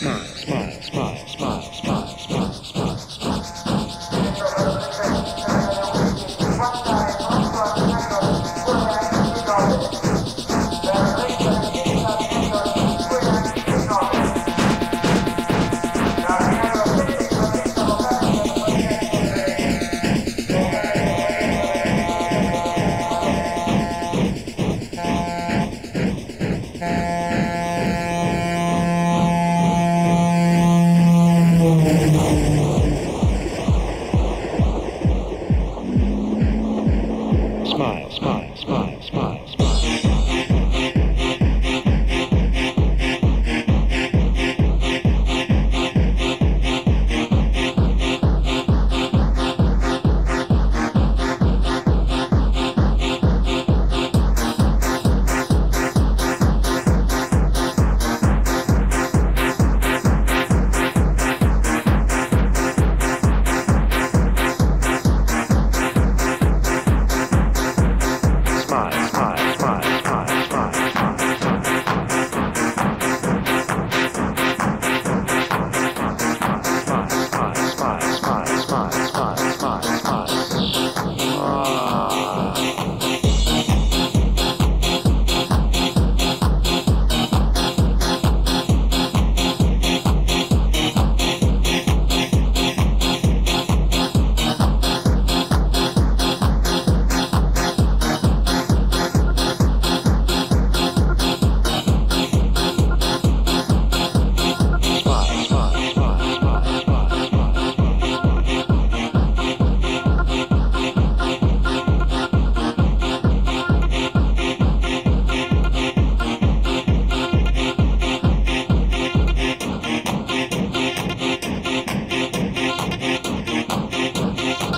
smile, Smile, smile, smile,